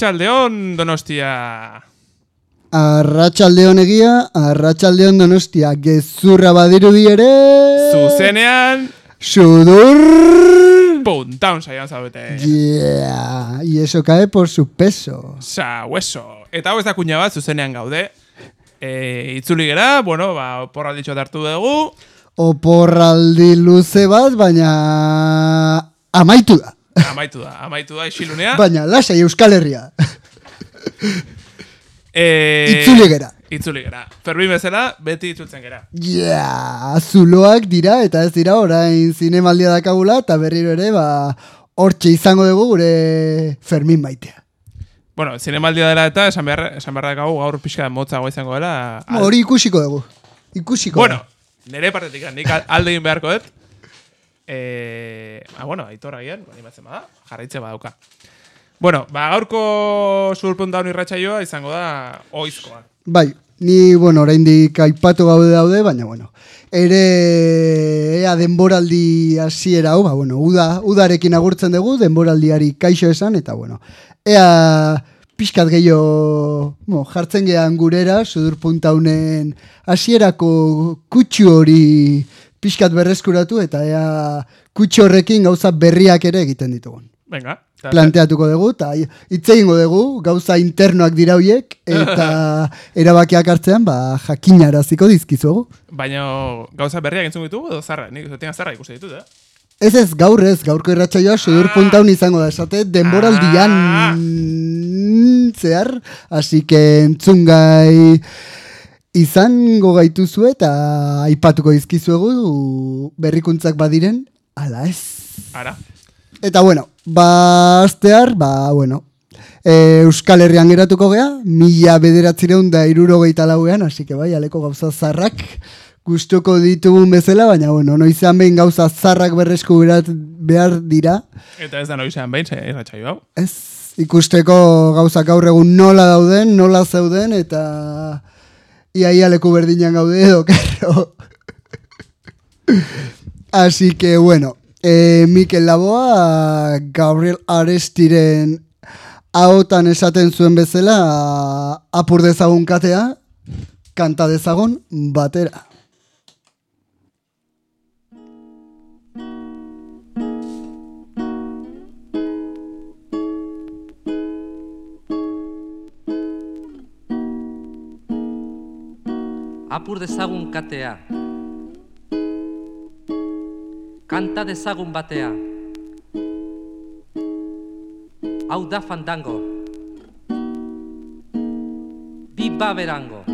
Arratxaldeon, Donostia. Arratxaldeon egia, arratxaldeon donostia, gezurra badirudi ere... Zuzenean, Sudur... puntaun saian zaudete. Yeah, y eso cae por su peso. Sa, hueso. Eta hau ez da kuña bat, zuzenean gaude. E, itzuli gera, bueno, ba, porra ditxo hartu dugu. Oporraldi luze bat, baina amaitu da. Amaitu da, amaitu da, isilunea. Baina lasai Euskal Herria. E, Itzuli gera. Itzuli gera. Fermin bezala, beti itzultzen gera. Yeah, zuloak dira eta ez dira orain zinemaldia dakagula eta berriro ere ba hortxe izango dugu gure Fermin maitea. Bueno, zinemaldia dela eta esan behar, esan behar dakagu gaur pixka motzago izango dela. Al- Hori ikusiko dugu. Ikusiko. Bueno, nire partetik, nik al- alde egin beharko dut. E, ah, bueno, aitor agian, animatzen bada, jarraitze badauka. Bueno, ba, gaurko surpuntaun irratsaioa izango da oizkoa. Bai, ni, bueno, oraindik aipatu gaude daude, baina, bueno, ere ea denboraldi hasiera hau, ba, bueno, uda, udarekin agurtzen dugu, denboraldiari kaixo esan, eta, bueno, ea pixkat gehiago bueno, jartzen gehan gurera, sudur puntaunen hasierako kutsu hori pixkat berreskuratu, eta ea kutsu horrekin gauza berriak ere egiten ditugun Venga. planteatuko dugu, eta hitz egingo dugu, gauza internoak dira hoiek, eta erabakiak hartzean, ba, jakinaraziko dizkizuegu. Baina gauza berriak entzun ditugu edo zarra? Nik zutean zarra ikusi ditut, eh? Ez ez, gaur ez, gaurko irratsaioa sudur Ah. puntaun izango da, esate, denboraldian Ah. zehar, así que entzungai izango gaituzu eta aipatuko dizkizuegu berrikuntzak badiren, ala ez. Ara. Eta bueno, ba astear, ba bueno, e, Euskal Herrian geratuko gea, mila bederatzireun da irurogeita lauean, hasi que bai, aleko gauza zarrak gustuko ditugun bezala, baina bueno, noizean behin gauza zarrak berresku behar dira, Eta ez da noizean behin, zei irratsaio hau. ez ikusteko gauzak gaur egun nola dauden, nola zeuden, eta iaia leku berdinan gaude edo, kero. Así que, bueno, eh, Mikel Laboa, Gabriel Arestiren ahotan esaten zuen bezala, apur dezagun katea, kanta dezagun batera. Apur dezagun katea. Kanta dezagun batea. Hau da fandango. Biba berango.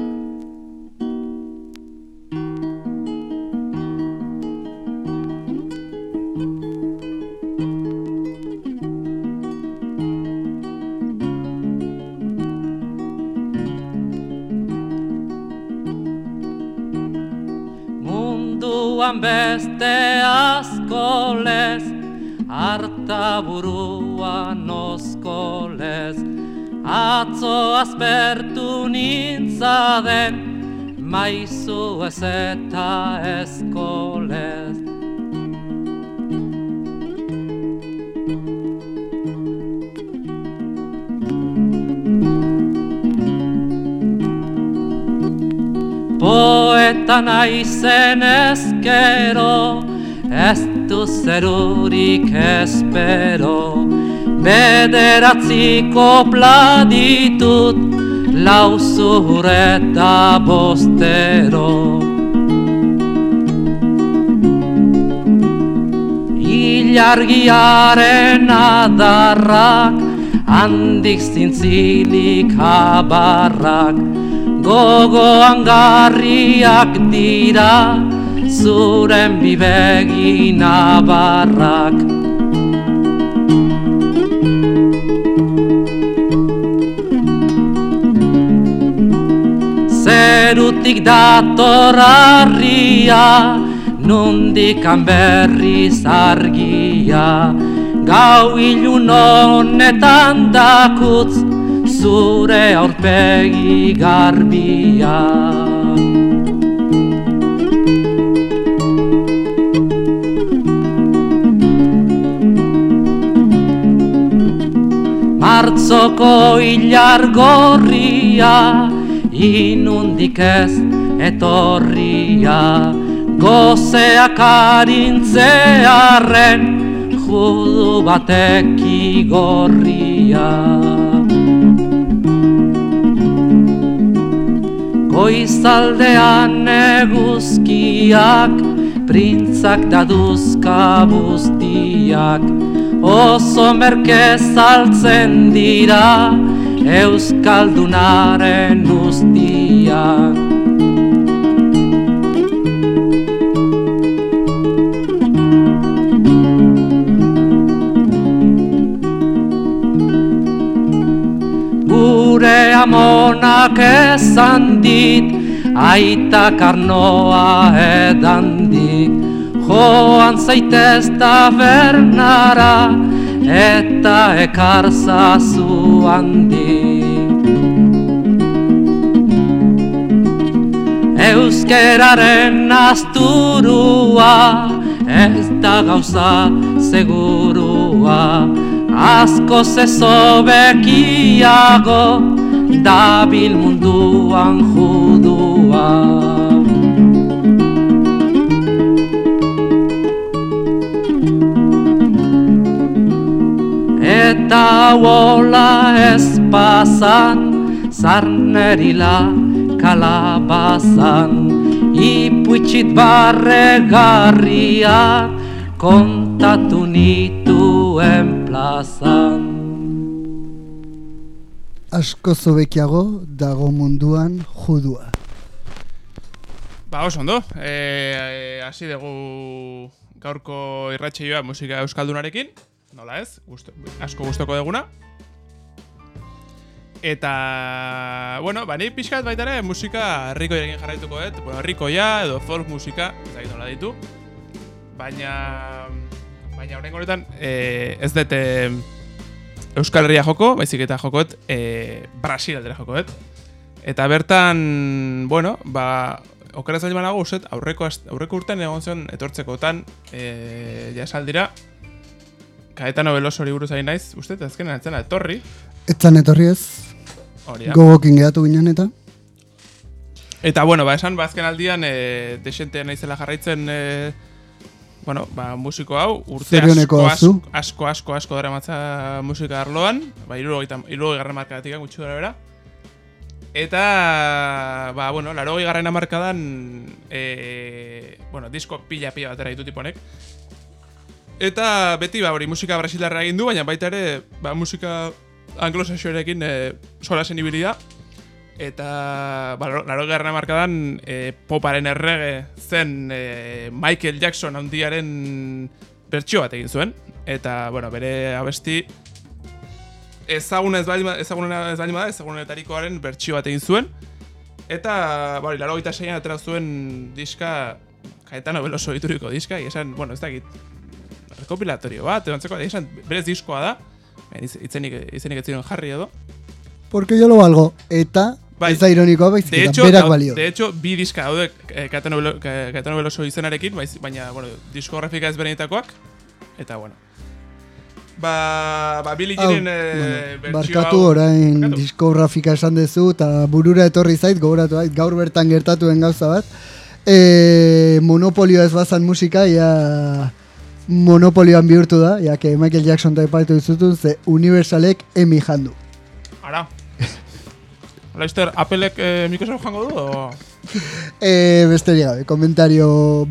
Munduan beste asko lez, harta buruan osko atzo azpertu nintzaden, maizu ez eta eskolez. Poeta naizen ezkero, ez du zerurik espero. Bederatziko platitut, lauzur eta bostero. Ilargiaren adarrak, handik zintzilik abarrak, gogoan garriak dira, zuren bibegin abarrak. Zerutik dator harria, nundikan berriz argia, gau ilun honetan dakutz, zure aurpegi garbia. auzoko hilar gorria inundik ez etorria gozeak arintzearen judu batek igorria Goizaldean eguzkiak printzak daduzka buztiak oso merke saltzen dira euskaldunaren ustiak esan dit aita karnoa edandik joan zaitez tabernara eta ekarzazu handik Euskeraren asturua ez da gauza segurua asko zezobekiago dabil munduan judua Eta hola ez pasan, zarnerila kalabazan. Ipuitxit barregarria kontatu nituen plazan Asko zobekiago dago munduan judua. Ba, oso ondo. Eh, hasi dugu gaurko irratsaioa musika euskaldunarekin. Nola ez? Gusto, asko gustoko deguna. Eta, bueno, ba, ni pixkat baita ere musika herriko egin jarraituko dut. Bueno, herrikoia edo folk musika, ez dakit nola ditu. Baina, baina horrengo honetan, eh, ez dut eh, Euskal Herria joko, baizik eta jokoet eh, Brasil aldera jokoet. Eta bertan, bueno, ba, okeraz zaila banago, uset, aurreko, aurreko urtean egon zen etortzekotan, e, jasaldira, Kaetano Belosori buruz ari naiz, uste, azkenean atzena etorri, Etzan etorri ez, hori gogokin gehatu ginen eta. Eta, bueno, ba, esan, ba, azken aldian, e, desente naizela jarraitzen, e, bueno, ba, musiko hau, urte asko, asko, asko, asko, asko dara matza musika arloan, ba, iruro garra markadatik gutxi gara bera. Eta, ba, bueno, laro garren amarkadan, e, bueno, disko pila-pila batera ditu tiponek. Eta beti, ba, hori musika brasilarra egin du, baina baita ere, ba, musika anglosaxoarekin e, sola zen ibili da. Eta, ba, laro garren amarkadan, e, poparen errege zen e, Michael Jackson handiaren bertsio bat egin zuen. Eta, bueno, bere abesti ezaguna ez baldin ba- ezaguna ez baldin bada, ezagunetarikoaren bertsio bat egin zuen. Eta, ba, hori, laro gita seian atera zuen diska, Caetano Veloso ituriko diska, esan, bueno, ez dakit, rekopilatorio bat, edo antzeko, esan, berez diskoa da, iz- itzenik, izenik ez ziren jarri edo. Porque yo lo valgo. Eta, Bai. ez da ironikoa baizik De hecho, berak balio. de hecho, bi diska daude eh, Ca- Caetano Veloso izenarekin, baiz- baina, bueno, diskografika ezberdinetakoak, eta, bueno. Ba, ba Billy Jeanen eh, bueno, bertsio barkatu hau- orain Barkatu. diskografika esan dezu eta burura etorri zait, gogoratu zait, gaur bertan gertatuen gauza bat. E, monopolio ez bazan musika, ja monopolioan bihurtu da, ja que Michael Jackson eta epaitu ze Universalek emi jandu. Ara. Laizter, Applek eh, Microsoft jango du, o... E, besterik gabe, komentario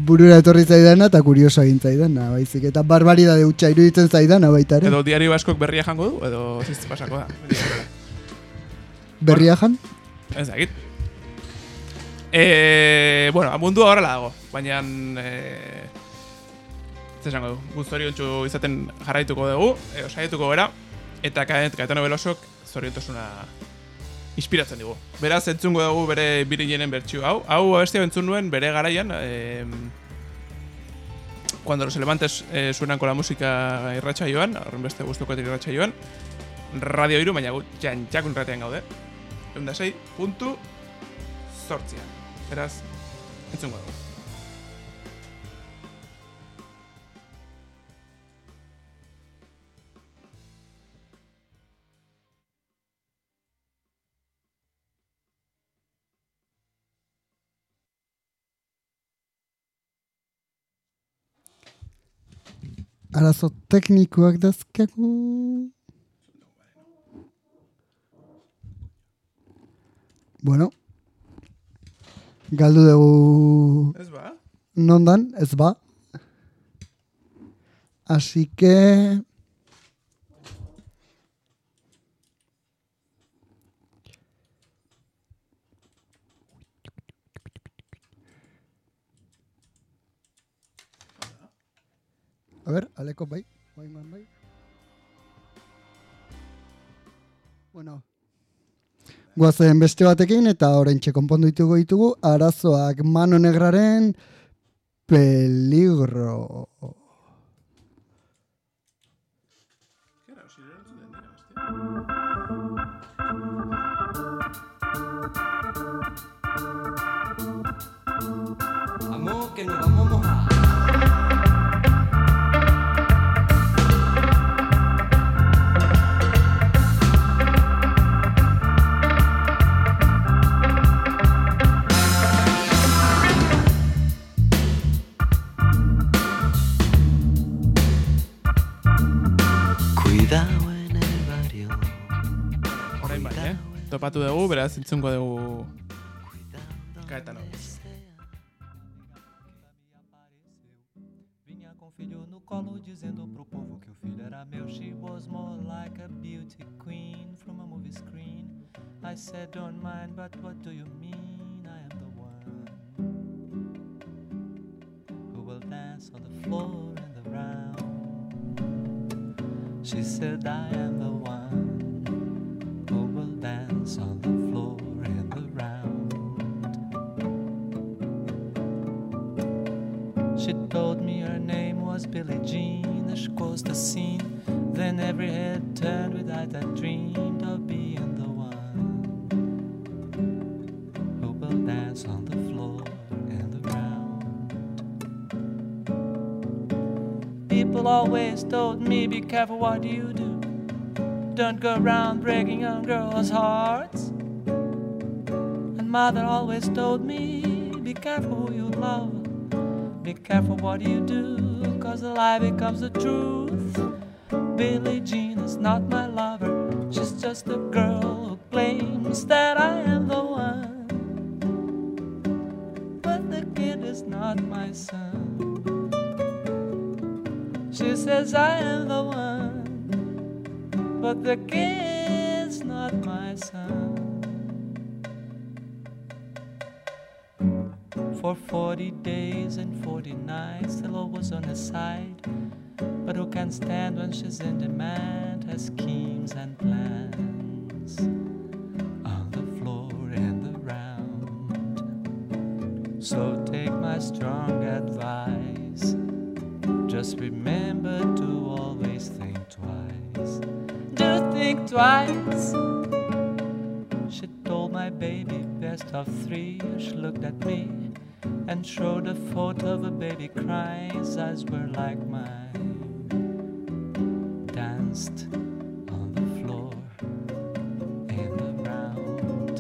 burura etorri zaidana eta kurioso egin zaidana, baizik. Eta barbaridade hutsa iruditzen zaidana baita ere. Edo diario baskok berria jango du, edo ziz pasako da. Berria jan? Ez dakit. E, bueno, mundua horrela dago, baina... E, ez esango du, guztoriontsu izaten jarraituko dugu, e, osaiatuko gara, eta kaet, Caetano Belosok zoriontasuna inspiratzen digu. Beraz, entzungo dugu bere birilenen bertxio hau. Hau abestia entzun nuen bere garaian, e, cuando los elevantes eh, suenan con la música irratxa joan, horren beste guztuko irratxa joan, Radio Iru, baina gu jantxakun ratean gaude. Eunda sei, puntu, sortzian. Beraz, entzungo dugu. Arazo teknikoak dazkagu. Bueno, galdu dugu Ez ba? nondan, ez ba. Así que... A ver, aleko bai, bai, bai, bai. Bueno, guazen beste batekin eta oraintxe konpondu ditugu ditugu arazoak mano negraren peligro. Topatu dugu, beraz, entzungo dugu com o filho no colo dizendo pro povo que o filho era meu. She was more like a beauty queen from a movie screen. I said, don't mind, but what do you mean? I am the one who will dance on the floor and around. She said, I am the one on the floor and around. She told me her name was Billie Jean as she crossed the scene. Then every head turned with eyes that dreamed of being the one who will dance on the floor and around. People always told me, be careful what you do. Don't go around breaking young girls' hearts. And mother always told me, be careful who you love. Be careful what you do, cause the lie becomes the truth. Billie Jean is not my lover, she's just a girl who claims that I am the one. But the kid is not my son. She says I am the one, but the kid's not my son. For 40 days and 40 nights, the law was on her side. But who can stand when she's in demand? Her schemes and plans on the floor and around. So take my strong advice. Just remember twice. She told my baby best of three. She looked at me and showed a photo of a baby crying. His eyes were like mine. Danced on the floor and around.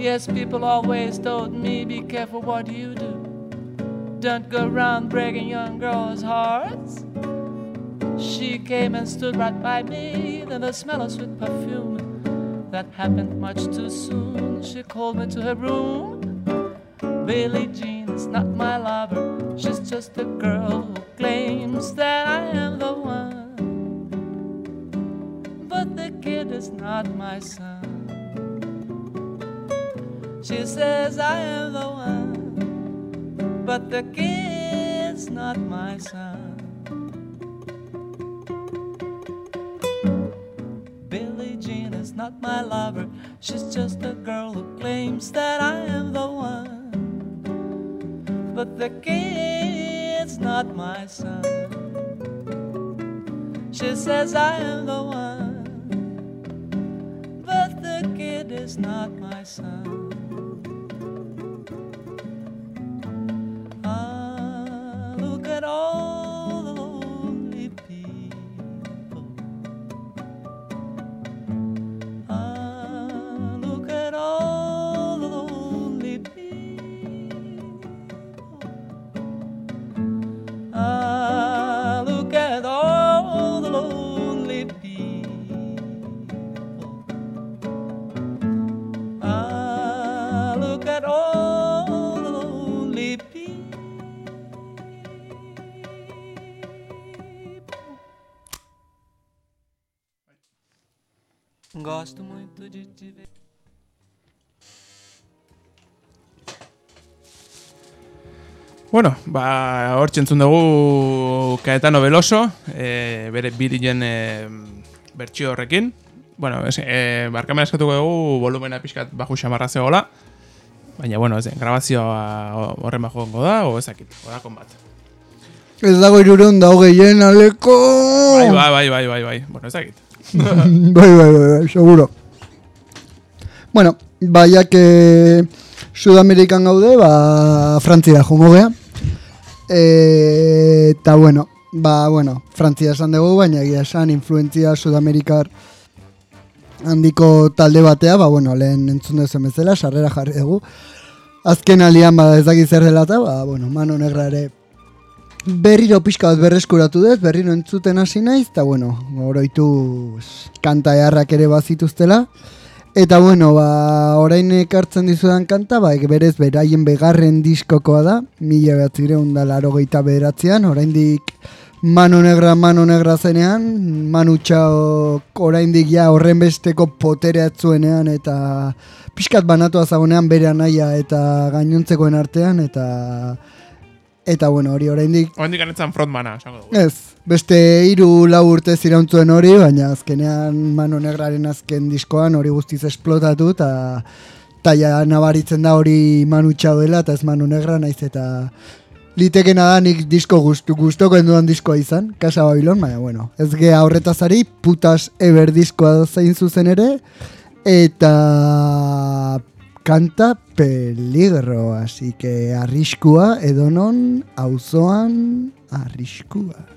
Yes, people always told me be careful what you do. Don't go around breaking young girls' hearts. She came and stood right by me, then the smell of sweet perfume. That happened much too soon. She called me to her room. Billie Jean is not my lover. She's just a girl who claims that I am the one. But the kid is not my son. She says I am the one. But the kid's not my son. Not my lover. She's just a girl who claims that I am the one. But the kid's not my son. She says I am the one. But the kid is not my son. Ah, look at all Bueno, ba, hor txentzun dugu Caetano Veloso, e, bere bilien e, bertxio horrekin. Bueno, es, e, barkamen eskatuko dugu volumena pixkat baju xamarra zegoela. Baina, bueno, ez, grabazioa horren bajo gongo da, o ezakit, horakon bat. Ez dago irurun da hogeien aleko. Bai, bai, bai, bai, bai, bai, bueno, ezakit. bai, bai, bai, bai, seguro. Bueno, baia que Sudamerikan gaude, ba, Frantzia jongo gea. Eta bueno, ba, bueno, Frantzia esan dugu, baina egia esan influentzia Sudamerikar handiko talde batea, ba, bueno, lehen entzun dezen bezala, sarrera jarri dugu. Azken alian, ba, ez dakit zer dela eta, ba, bueno, mano negra ere berriro pixka bat berreskuratu dut, berriro entzuten hasi naiz, eta bueno, oroitu kanta eharrak ere bazituztela. Eta bueno, ba, orain ekartzen dizudan kanta, ba, berez beraien begarren diskokoa da, mila behatzireun da laro gehieta beratzean, oraindik Mano Negra, Mano Negra zenean, Manu Txao oraindik ja horren besteko poterea zuenean eta pixkat banatua zagonean bere anaia eta gainontzekoen artean eta eta bueno, hori oraindik Horendik anetzan frontmana, esango dugu. Ez, beste hiru lau urte zirauntzuen hori, baina azkenean Mano Negraren azken diskoan hori guztiz esplotatu eta ja nabaritzen da hori Manu dela eta ez Manu Negra naiz eta litekena da nik disko gustu, gustoko enduan diskoa izan, Casa Babilon, baina bueno, ez gea horretazari, putas ever diskoa zein zuzen ere, eta kanta peligro, así que arriskua edonon auzoan arriskua.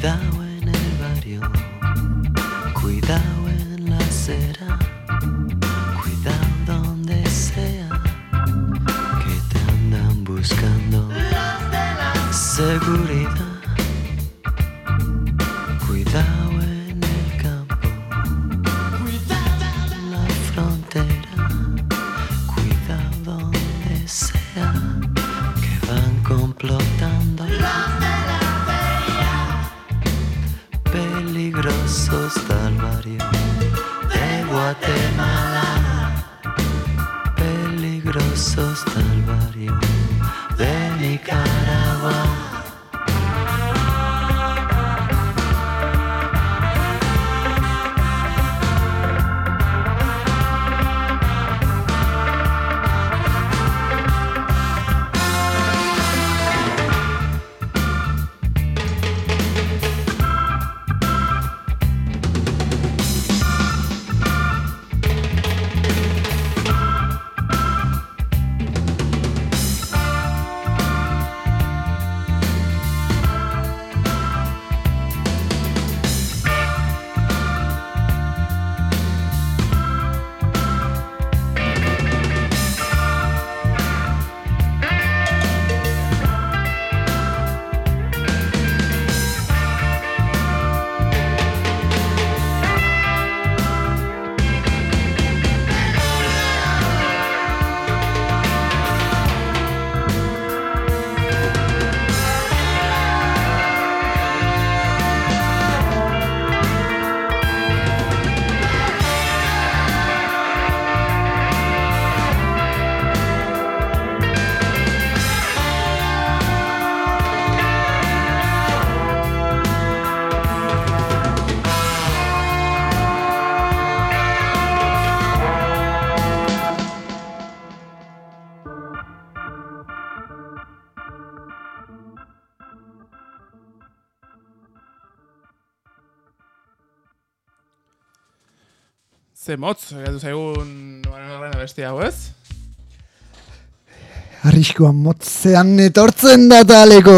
without Ze motz, gaitu zaigun Mano bestia hau ez? Arriskoan motzean etortzen da taleko.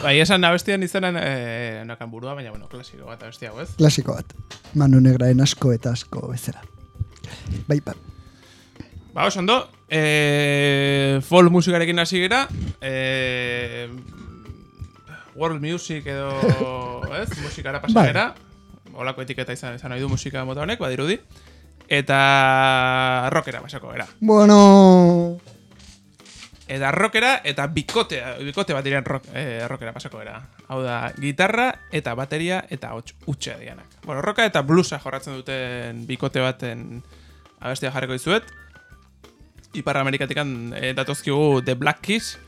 Bai, esan abestian izanen, eh, nakan burua, baina, bueno, klasiko bat abesti hau, ez? Klasiko bat. Manu Negraen asko eta asko bezala. Bai, bai. Ba, oso ondo, eh, folk musikarekin hasi gera, eh, world music edo, ez, musikara pasa Bai. Olako etiketa izan, izan nahi du musika mota honek, badirudi, eta rockera pasako gera. Bueno, Eta rockera eta bikotea, bikote bat diren rock, eh, rockera pasako gara. Hau da, gitarra eta bateria eta hots utxe dianak. Bueno, rocka eta bluesa jorratzen duten bikote baten abestia jarriko dizuet. Ipar Amerikatikan eh, datozkigu The Black Keys.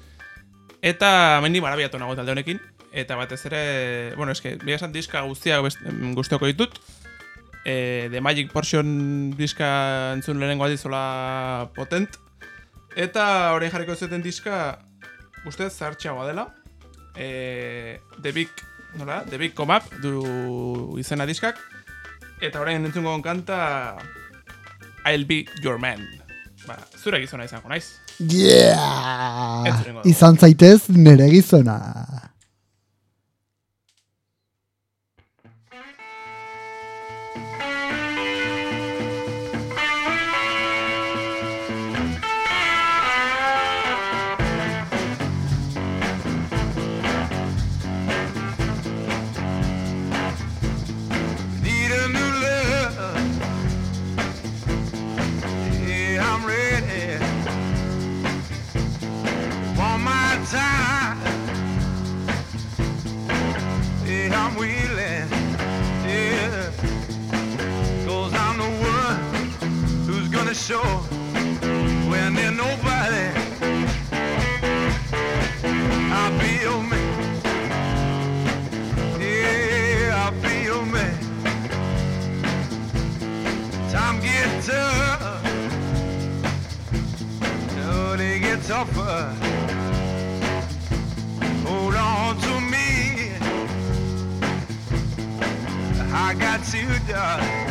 Eta mendi marabiatu nago talde honekin. Eta batez ere, bueno, eske, bila esan diska guztiak em, guztioko ditut. Eh, The Magic Portion diska entzun lehenengo aldizola potent. Eta orain jarriko zuten diska ustez zahartxeagoa dela. E, The Big, nola? The Big Come Up du izena diskak. Eta orain entzungo kanta I'll Be Your Man. Ba, zure gizona izango naiz. yeah! Izan zaitez nere gizona. Show when there's nobody. I'll be your man. Yeah, I'll be your man. Time gets tough. No, they get tougher. Hold on to me. I got you, darling.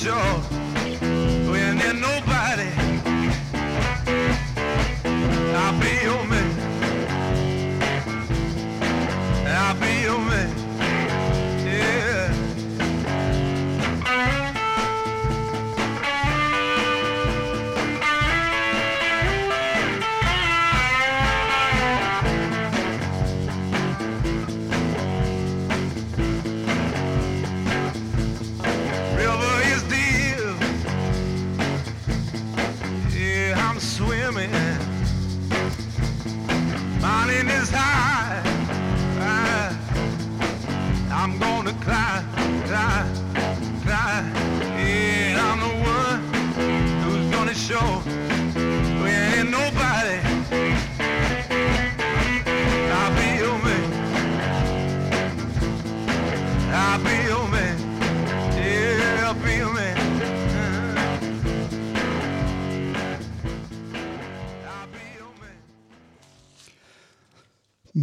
sure.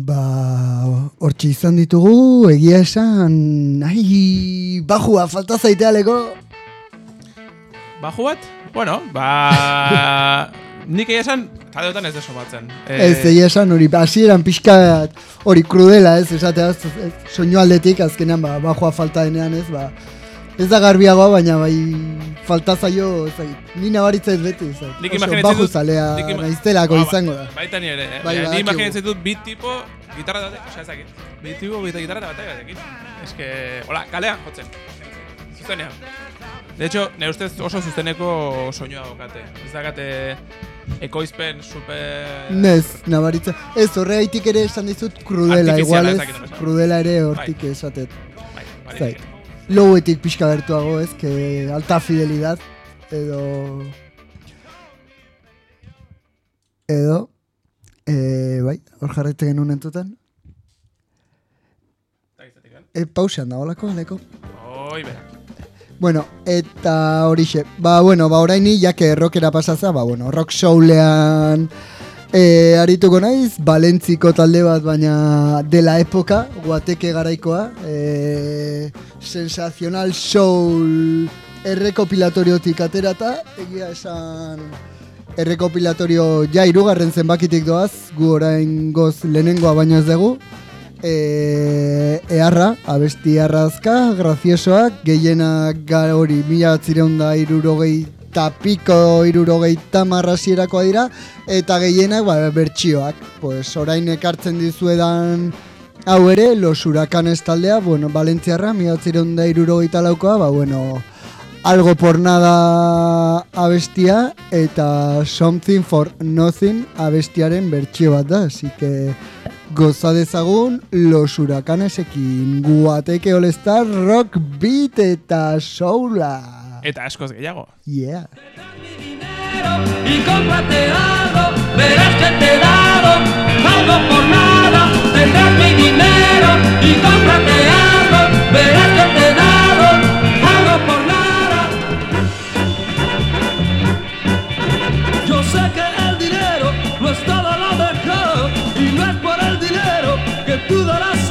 Ba, hortxe izan ditugu, egia esan, ai, bajua, falta zaitealeko. Baju bat? Bueno, ba... nik egia esan, taldeotan ez deso batzen. Ez, egia esan hori, hasieran pixka hori krudela, ez, esatea, soinu aldetik, azkenean, ba, bajua falta denean, ez, ba, ez da garbiagoa, baina bai falta zaio, ez dakit, ni nabaritzait beti, ez, Nik oso imaginatzen baju dut... zalea ima- naiztelako Ba, ba, izango da. Baita ni ere, eh? Bai, Baina ni imaginatzen dut bit tipo, gitarra eta osea ez dakit. Bit tipo, bit gitarra eta batalla batekin. Ez que, hola, kalean jotzen. Zuzenean. De hecho, nire ustez oso zuzeneko soinua daukate. Ez dakate ekoizpen super... Nez, nabaritza. Ez, horregaitik ere esan dizut krudela, igual ez krudela ere hortik esatet. Bai, bai. Lowetik pixka bertuago, ez, que alta fidelidad, edo... Edo, e, bai, hor jarraitzen genuen entzuten. E, pausean da, holako, neko. Oi, be. Bueno, eta horixe. Ba, bueno, ba, oraini, jake rockera pasaza, ba, bueno, rock showlean e, arituko naiz, Balentziko talde bat, baina dela epoka, guateke garaikoa, e, sensacional soul errekopilatoriotik aterata, egia esan errekopilatorio ja irugarren zenbakitik doaz, gu orain goz lehenengoa baino ez dugu. E, eharra, abesti arrazka, graziosoak, gehienak hori mila batzireun da irurogei piko irurogei tamarrasierako dira, eta gehienak ba, bertxioak. Pues, orain ekartzen dizuedan hau ere, los huracanes taldea, bueno, Valentziarra, mila batzireun da irurogeita laukoa, ba, bueno, algo por nada abestia eta something for nothing abestiaren bertsio bat da, así que goza dezagun los huracanesekin guateke olestar rock beat eta soula. Eta askoz gehiago. Yeah. y cómprate algo, verás que te he dado algo por nada, tendrás mi dinero y cómprate algo, verás que te he dado algo por nada. Yo sé que el dinero no es todo lo mejor y no es por el dinero que tú darás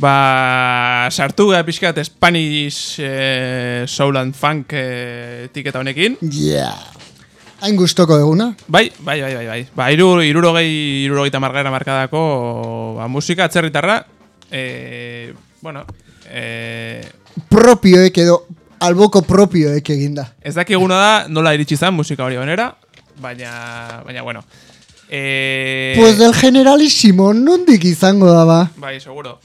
ba, sartu gara pixkat Spanish eh, Soul and Funk eh, etiketa honekin. Yeah. Hain gustoko deguna. Bai, bai, bai, bai, bai. Ba, iru, irurogei, irurogei tamargara markadako ba, musika atzerritarra. Eh, bueno, eh, Propioek edo alboko propioek eginda. ez dakiguna da nola iritsi zen musika hori onera, baina, baina, bueno. Eh, Pues del generalísimo, nondik izango da ba? Bai, seguro.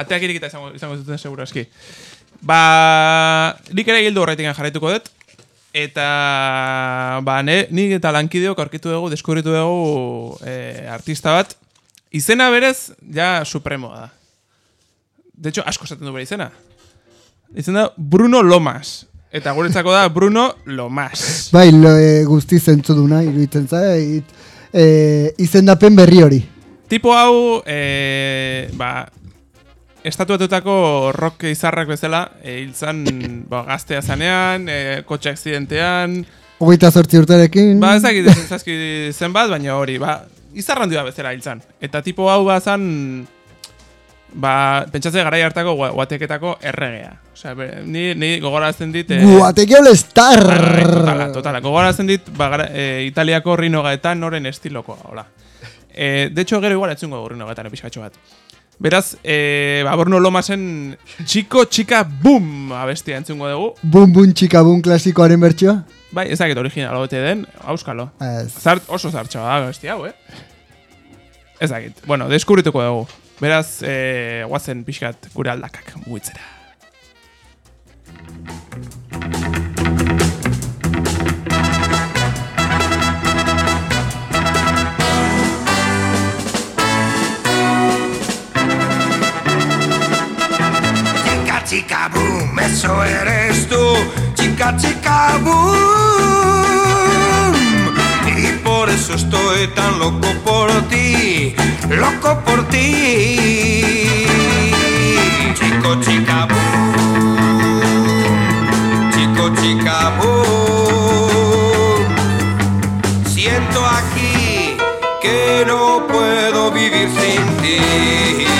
Ateak irikita izango, izango zuten seguro eski. Ba, nik ere gildu horretik jarraituko dut. Eta, ba, ne, nik eta lankideok aurkitu dugu, deskubritu dugu e, artista bat. Izena berez, ja, supremoa da. De hecho, asko esaten du bere izena. Izena Bruno Lomas. Eta guretzako da Bruno Lomas. Bai, lo, e, guzti zentzuduna, iruditzen zait. E, izendapen berri hori. Tipo hau, e, ba, estatuatutako rock izarrak bezala, e, hil zan, ba, gaztea zanean, e, kotxe akzidentean, Hogeita zortzi urtarekin. ba, ez dakit zazki zenbat, baina hori, ba, izarran dira bezala hil zan. Eta tipo hau bazan, ba, pentsatze garai hartako gua- guateketako erregea. Osea, ni, ni gogorazten dit... E, Guateke all star! Bai, Totala, totala. Gogoratzen dit, ba, e, Italiako rino gaetan noren estilokoa, hola. E, de hecho, gero igual etzungo dugu rino gaetan epizkatxo bat. Beraz, e, ba, Bruno Lomasen txiko, txika, boom, abestia entzungo dugu. Bum bum txika bum klasikoaren bertsioa. Bai, ez dakit original ote den, auskalo. Zart, oso zartxoa da, abesti hau, eh? Ez dakit. Bueno, deskubrituko dugu. Beraz, e, guazen pixkat gure aldakak mugitzera. Chica boom, eso eres tú, chica chica boom. Y por eso estoy tan loco por ti, loco por ti. Chico chica boom, chico chica boom. Siento aquí que no puedo vivir sin ti.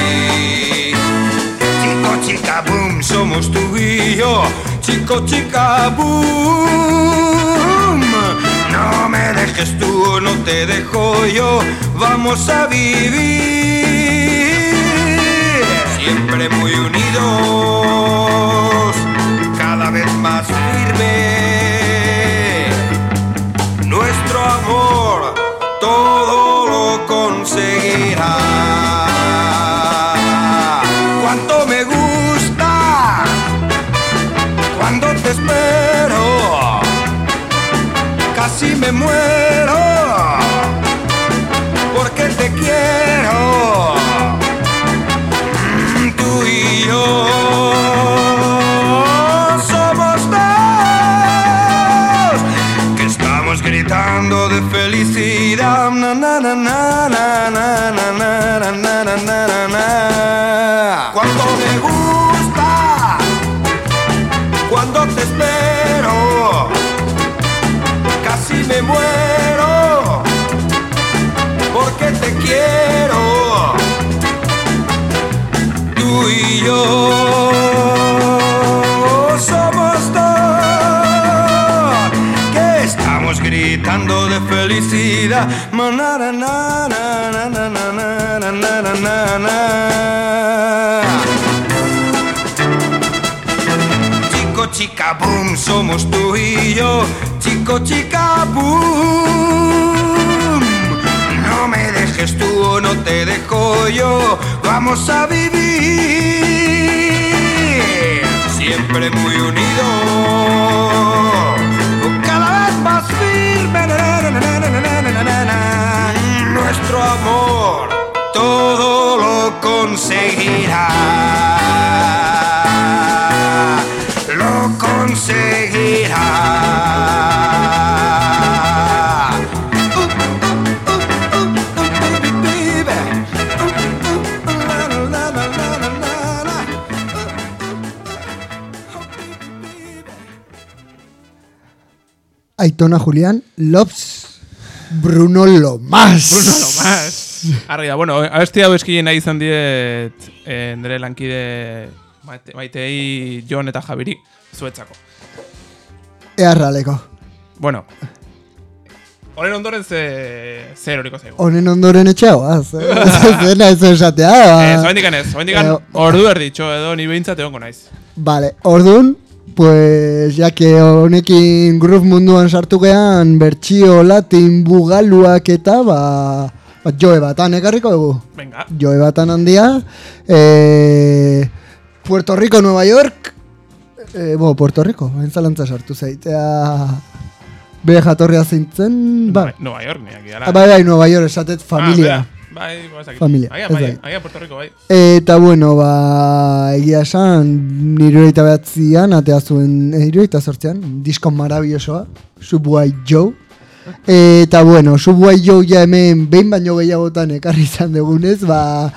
Tú y yo. Chico, chica, boom. No me dejes tú, no te dejo yo. Vamos a vivir siempre muy unidos, cada vez más firme. Me muero na. Chico, chica, boom, somos tú y yo. Chico, chica, boom. No me dejes tú o no te dejo yo. Vamos a vivir siempre muy unidos. Cada vez más firme. Nuestro amor todo lo conseguirá. Lo conseguirá. Aitona Julián, Loves, Bruno Lomas. Bruno Lomas. Argi da, bueno, abesti hau eskien nahi izan diet eh, nire lankide maite, maitei Jon eta Javiri zuetzako. Earraleko. Bueno, horren ondoren ze, zer horiko zaigu. Honen ondoren etxeagoa. Zena ez esatea. Ez, oaindik ez, oaindik Eh, ordu erditxo edo ni behintzat egongo naiz. Vale, orduan, pues, ya que honekin groove munduan sartu gean, bertsio, latin, bugaluak eta, ba, ba joe batan ekarriko dugu. Venga, Joe batan handia, eh, Puerto Rico, Nueva York, eh, bo, Puerto Rico, entzalantza sartu zaitea, bere jatorria zintzen, ba, Nueva York, niak gara. ah, bai, bai, Nueva York, esatet familia. Ah, bai, bai, ez dakit. Familia, Agia, bai, agia Puerto Rico, bai. Eta bueno, ba, egia esan, niroita behatzian, atea zuen, eh, niroita sortzean, disko marabillosoa, Subway Joe. Eta bueno, Subway Joe ja hemen behin baino gehiagotan ekarri izan dugunez, ba,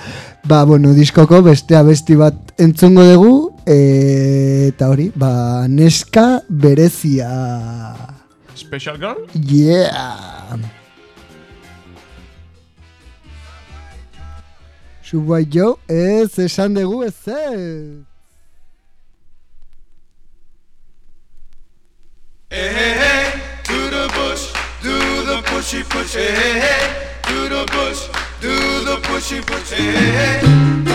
ba bueno, diskoko beste abesti bat entzungo dugu, eh, eta hori, ba, neska berezia. Special Girl? Yeah! Subway Joe ez esan dugu ez ez. Eh, hey, eh, eh, hey, hey, to the bush, do the pushy push, hey, hey, hey, to the bush, do the pushy push, hey, hey, hey,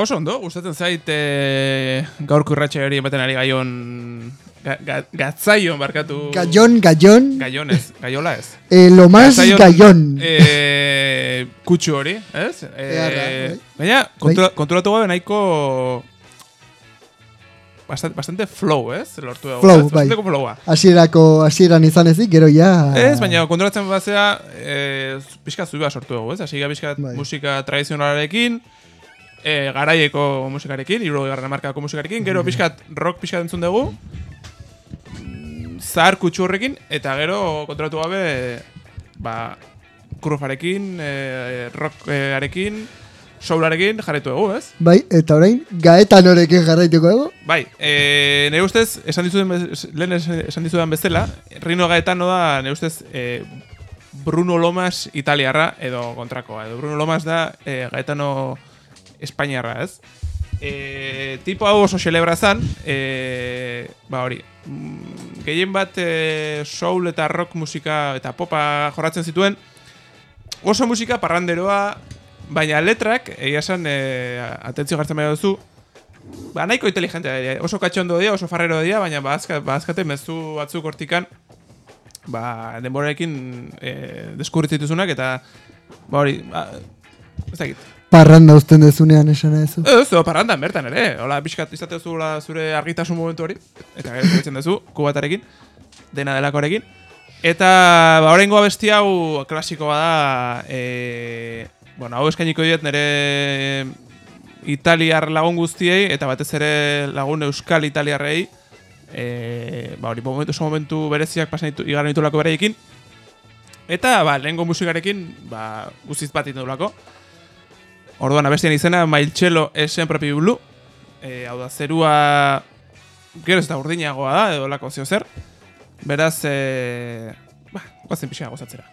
oso ondo, gustatzen zait e, gaurko irratxe hori ematen ari gaion ga, ga, gatzaion barkatu Gallón, gallón. Gaion ez, gaiola ez Eh, lo más Gatzaion, gallón. E, kutsu hori, ez? E, Eharra, bai. baina, kontura, konturatu gabe nahiko bastante, bastante flow, ez? Lortu dugu, Flow, bai. Bastante flowa. Hasierako hasieran izan ezik, gero ja... Ez, baina konturatzen bazea, e, pixka zuiba sortu dugu, ez? Hasi pixka Bai. musika tradizionalarekin, e, garaieko musikarekin, iruro garrana markako musikarekin, gero pixkat rock pixkat entzun dugu, zahar kutsu horrekin, eta gero kontratu gabe, ba, kurrofarekin, e, rockarekin, soularekin jarraitu dugu, ez? Bai, eta orain, gaetan horekin jarraituko dugu. Bai, e, nire ustez, esan dizuden, lehen esan esan dizudan bezala, Rino Gaetano da, nire ustez, e, Bruno Lomas italiarra, edo kontrakoa, edo Bruno Lomas da e, Gaetano espainiarra, ez? E, tipo hau oso celebra zan, e, ba hori, mm, gehien bat e, soul eta rock musika eta popa jorratzen zituen, oso musika parranderoa, baina letrak, egia esan, e, atentzio gartzen baina duzu, ba, nahiko inteligentea dira. Oso katxondo dira, oso farrero dira, baina bazka, bazkate mezu batzuk hortikan ba, denborarekin e, deskurritzen dituzunak, eta ba hori, ba, ez dakit. Parranda uzten dezunean esan ezu. Ez, edo parrandan bertan ere, hola, pixkat izate zula zure argitasun momentu hori, eta gero ditzen duzu, kubatarekin, dena delakorekin. Eta, ba, horrengoa besti hau klasikoa da, e, bueno, hau eskainiko diet nire italiar lagun guztiei, eta batez ere lagun euskal italiarrei, e, ba, hori, momentu, oso momentu bereziak pasan ditu, igaren ditulako bereiekin, eta, ba, lehengo musikarekin, ba, guztiz bat ditulako. Orduan, abestian izena, Mailtxelo esen propi blu. E, hau da, zerua gero ez da urdinagoa da, edo lako zeo zer. Beraz, e, ba, guazen pixka gozatzera.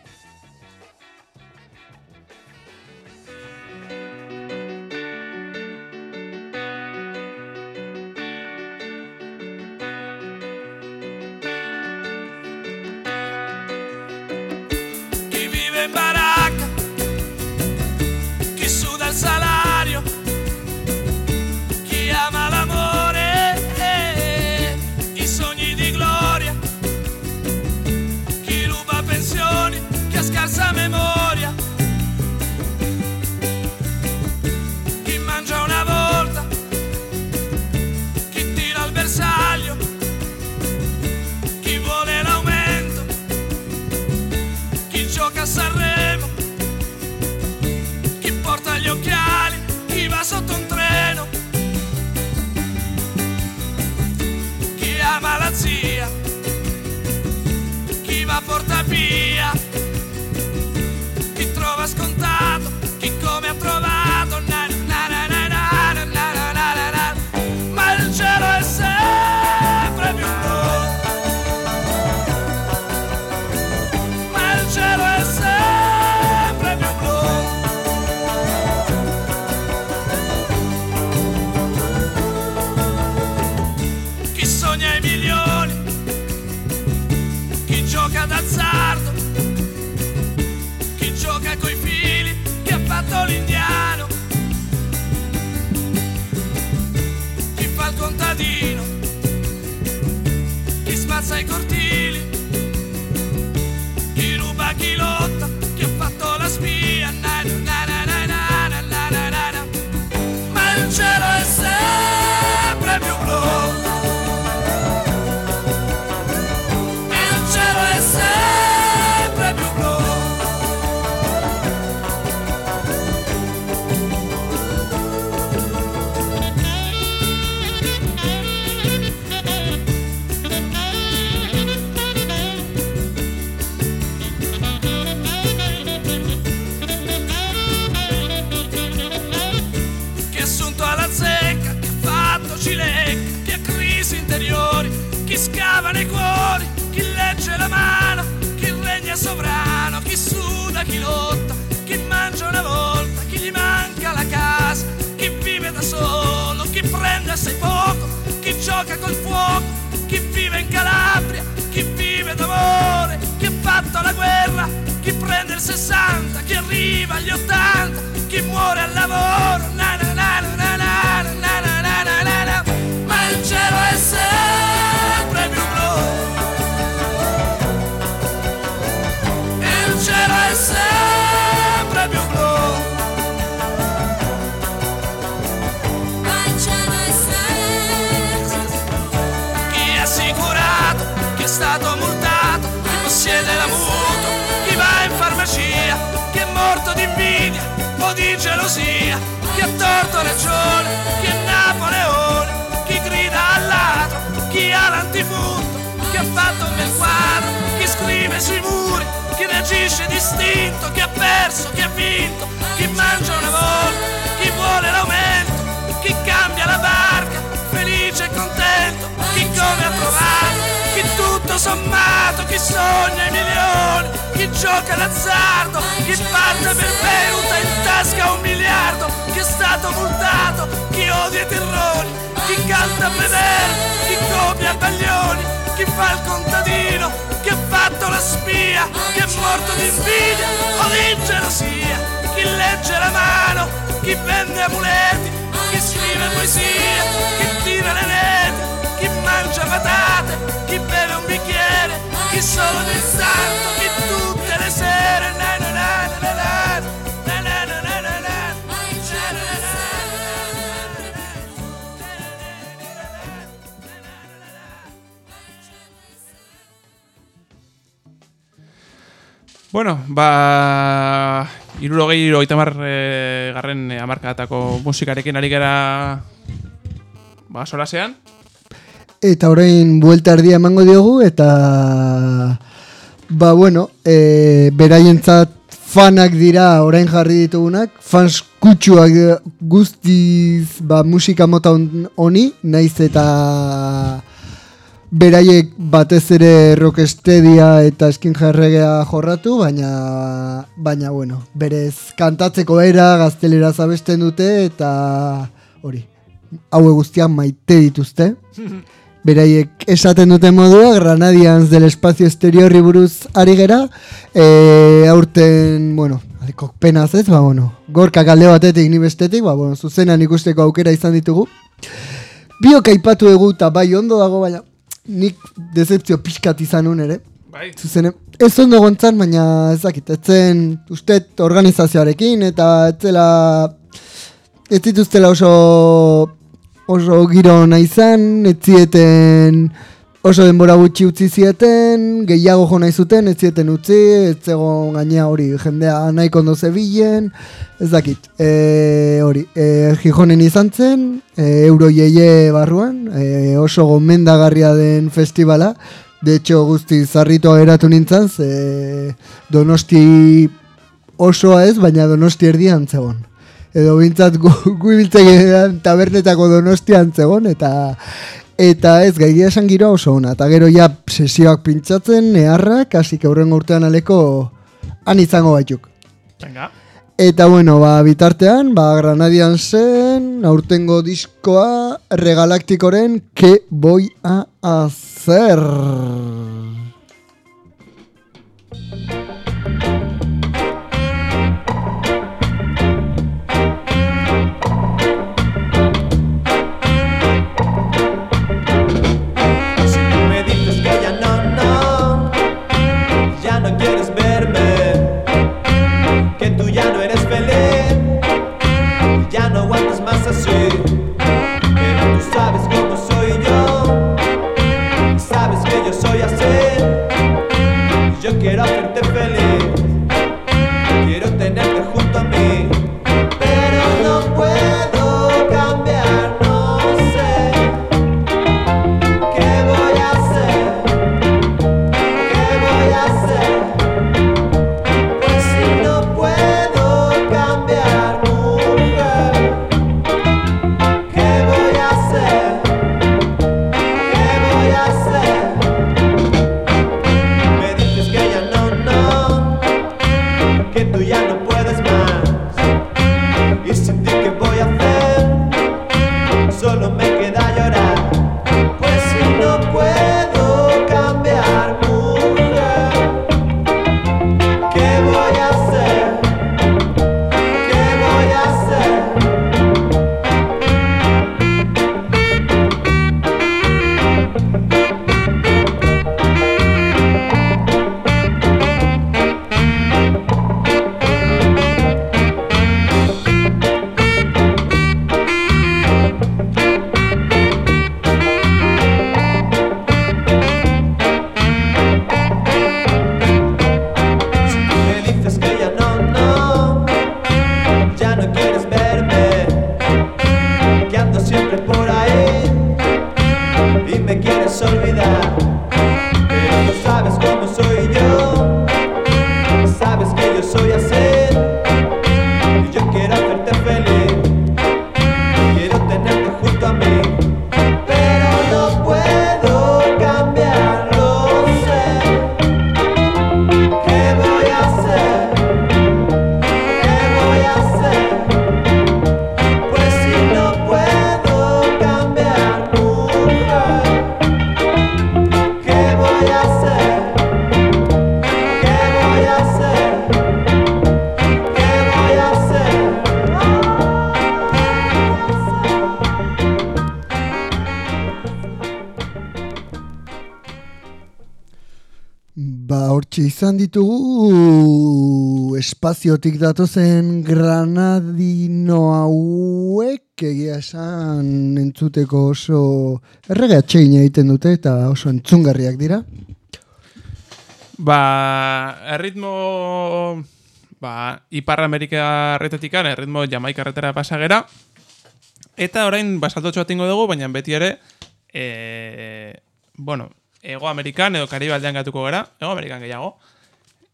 Gioca col fuoco, chi vive in Calabria, chi vive d'amore, chi ha fatto la guerra, chi prende il 60, chi arriva agli 80, chi muore al lavoro, morto di invidia o di gelosia, chi ha torto ragione, chi è Napoleone, chi grida al ladro, chi ha l'antifurto, chi ha fatto un bel quadro, chi scrive sui muri, chi reagisce distinto, chi ha perso, chi ha vinto, chi mangia una volta, chi vuole l'aumento, chi cambia la barca, felice e contento, chi come ha trovato, chi tutto sommato, chi sogna i milioni, chi gioca d'azzardo, chi parte stato multato, chi odia i terrori, chi canta a vedere, chi copia baglioni, chi fa il contadino, chi ha fatto la spia, chi è morto di invidia o di gelosia, chi legge la mano, chi vende amuleti, chi scrive poesia, chi tira le reti, chi mangia patate, chi beve un bicchiere, chi solo del santo, chi tutte le sere. Na na na Bueno, ba... Irurogei, irurogeita mar eh, garren eh, amarkatako musikarekin ari gara... Ba, solasean. Eta orain buelta erdia emango diogu eta ba bueno, e, beraientzat fanak dira orain jarri ditugunak, fans kutsuak guztiz ba, musika mota hon- honi, naiz eta beraiek batez ere rockestedia eta eskin jarregea jorratu, baina baina bueno, berez kantatzeko era gaztelera zabesten dute eta hori, haue guztiak maite dituzte. Beraiek esaten duten modua, Granadians del Espacio Exteriorri buruz ari gera, e, aurten, bueno, adeko penaz ez, ba, bueno, gorkak alde batetik ni bestetik, ba, bueno, zuzenan ikusteko aukera izan ditugu. Biok aipatu egu eta bai ondo dago, baina nik decepzio pixkat izan nun ere. Bai. Zuzene, ez ondo gontzan, baina ezakit, etzen ustet organizazioarekin eta etzela ez dituztela oso oso giro nahi izan, ez zieten oso denbora gutxi utzi zieten, gehiago jo nahi zuten, ez zieten utzi, ez zegoen gainea hori jendea nahiko ondo zebilen, ez dakit, e, hori, e, Gijonen izan zen, e, Euroieie barruan, e, oso gomendagarria den festivala, de hecho guzti zarritoa eratu nintzen, ze donosti osoa ez, baina donosti erdian zegoen. Edo bintzat gu, gu tabernetako donostian zegoen, eta eta ez gaigia esan giroa oso ona, eta gero ja sesioak pintzatzen, neharrak, hasi aurren urtean aleko han izango baituk. Venga. Eta bueno, ba, bitartean, ba, Granadian zen, aurtengo diskoa, regalaktikoren, que voy a hacer? Izan ditugu espaziotik datozen granadino hauek egia esan entzuteko oso errege atxein egiten dute eta oso entzungarriak dira. Ba, erritmo ba, Ipar Amerika erretetikan, erritmo Jamaika erretera pasagera. Eta orain basaltotxo bat dugu, baina beti ere, e, bueno, Ego Amerikan edo Karibaldean gatuko gara, Ego Amerikan gehiago.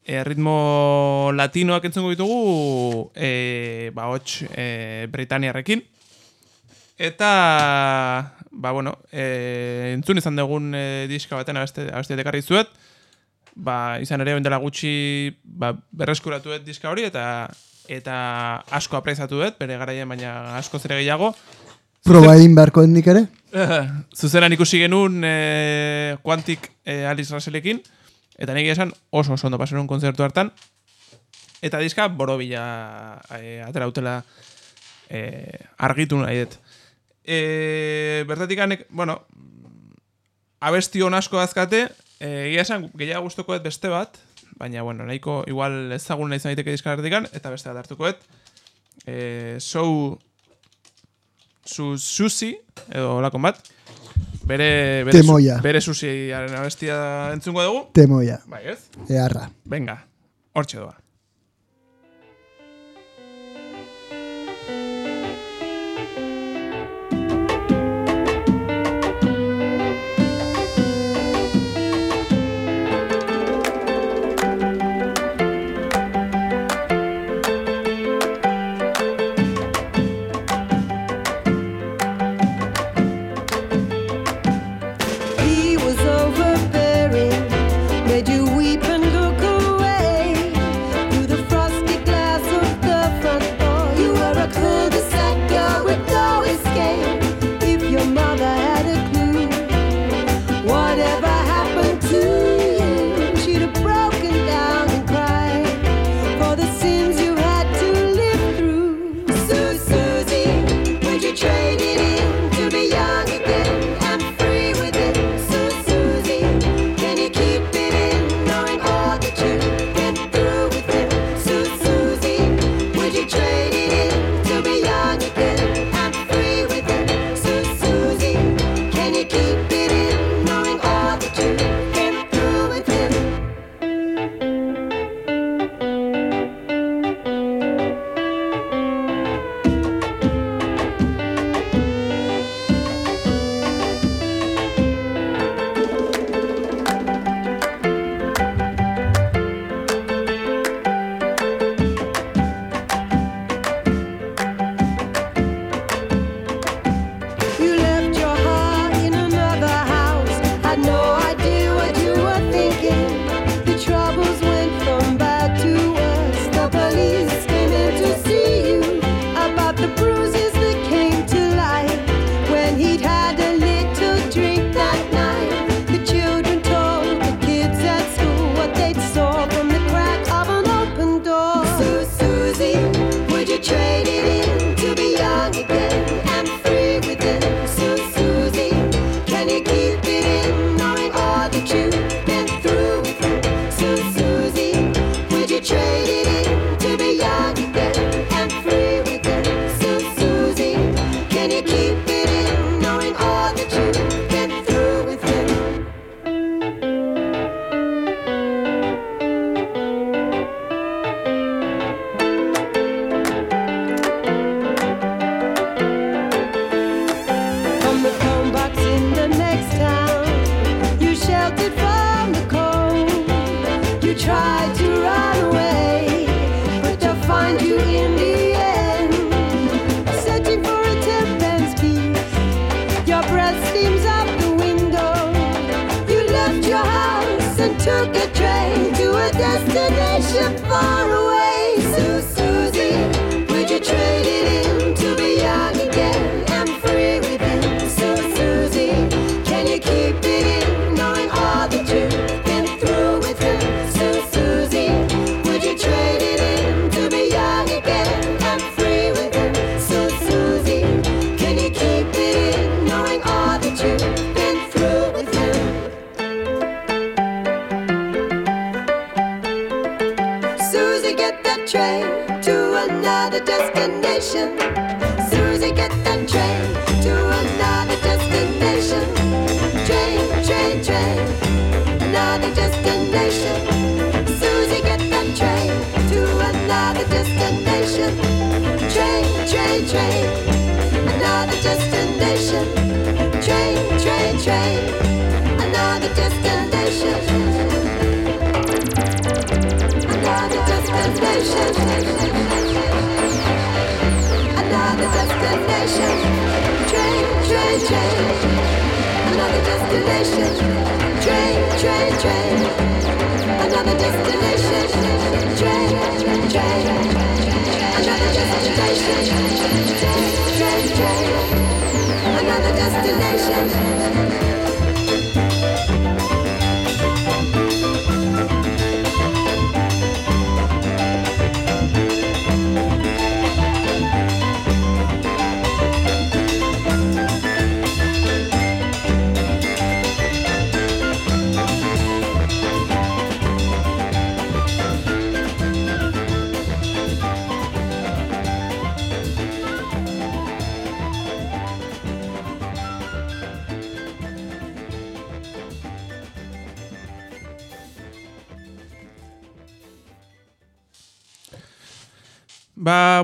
E, ritmo latinoak entzungo ditugu, e, ba, hots, e, Britaniarrekin. Eta, ba, bueno, e, entzun izan dugun e, diska baten abeste, abeste dekarri zuet. Ba, izan ere, dela gutxi ba, berreskuratu dut diska hori, eta eta asko aprezatu dut, bere garaien baina asko zere gehiago. Proba egin beharko nik ere? Zuzenan ikusi genuen e, Quantic e, Alice Russellekin, eta nire esan oso oso ondo pasaron konzertu hartan, eta diska borobila e, atera utela e, argitu nahi dut. E, bertatik anek, bueno, abesti asko azkate, e, egia esan gehiago guztoko dut beste bat, baina, bueno, nahiko igual ezagun nahi zaiteke diska bertatik eta beste bat hartuko dut. E, so su susi edo olako bat. Bere bere Temoia. bere susiaren abestia entzungo dugu. Temoia, Bai, ez? eharra. Venga. Hortxe doa.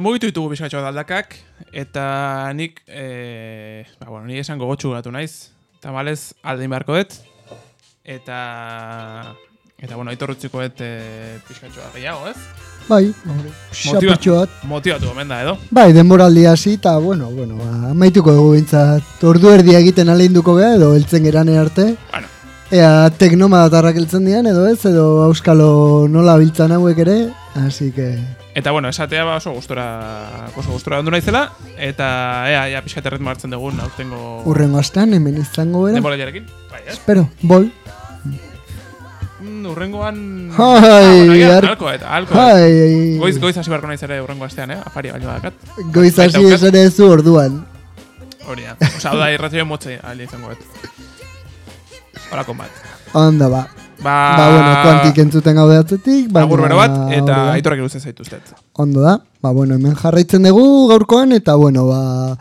Mugitu ditugu bizkatxo aldakak, eta nik, e, ba, bueno, nik esan gogotxu gatu naiz, eta malez aldein beharko dut, eta, eta, bueno, aitorrutziko dut e, pixkatxoa gehiago, ez? Bai, xaputxo bat. motivatu gomen da, edo? Bai, denboraldi hasi eta, bueno, bueno, ba, amaituko dugu bintzat. Ordu erdia egiten aleinduko gea edo heltzen gerane arte. Bueno. Ea teknomadatarrak heltzen dian edo ez, edo auskalo nola biltzan hauek ere, así que... Eta, bueno, esatea ba oso gustora, oso gustora ondu naizela, eta ea, ea pixkat erritmo hartzen dugun, aurtengo Urrengo astean hemen izango bera. denbora jarekin. Bai, ez? Espero, bol. Mm, urrengoan... Ai, ah, bueno, ar- alko eta, alko. Goiz, goiz hasi beharko naiz ere urrengo astean, eh? Afari baino badakat. Goiz hasi esan ez zu orduan. Hori da. Osa, da, irratio motxe aldi izango bet. Horako bat. Onda ba. Ba, Ba, bueno, kuantik entzuten gaude atzetik. baina- Agur bero bat, eta da. aitorrak irutzen zaituztet. Ondo da. Ba, bueno, hemen jarraitzen dugu gaurkoan, eta, bueno, ba...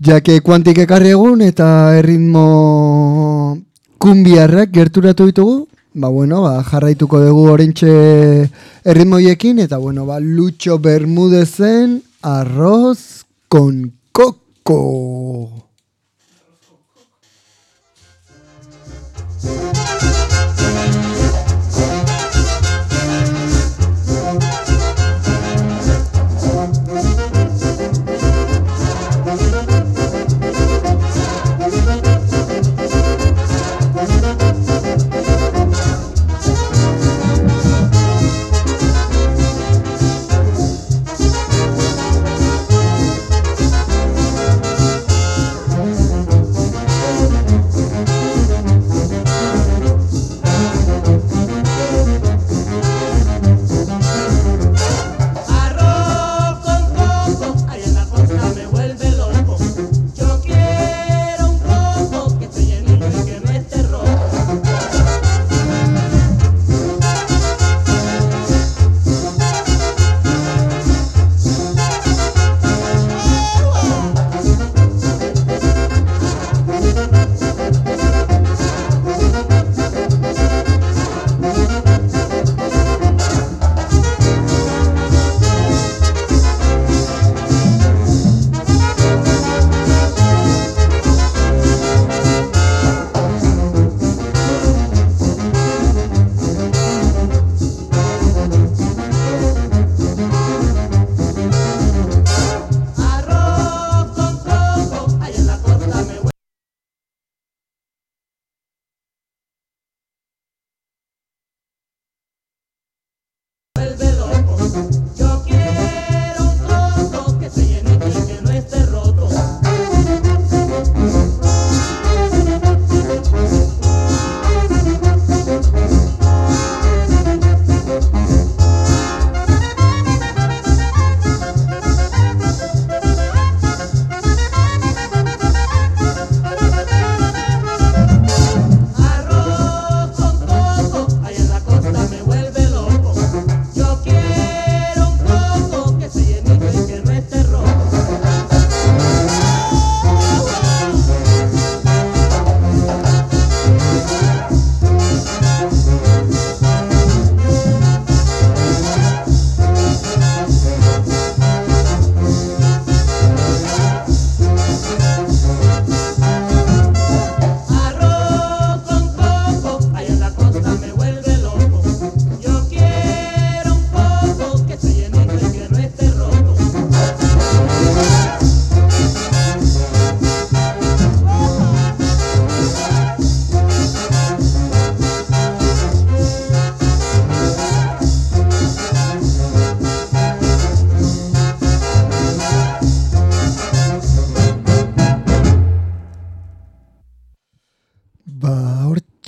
Jake kuantik ekarri egun, eta erritmo kumbiarrak gerturatu ditugu. Ba, bueno, ba, jarraituko dugu orentxe erritmoiekin, eta, bueno, ba, Lucho Bermudezen arroz con coco.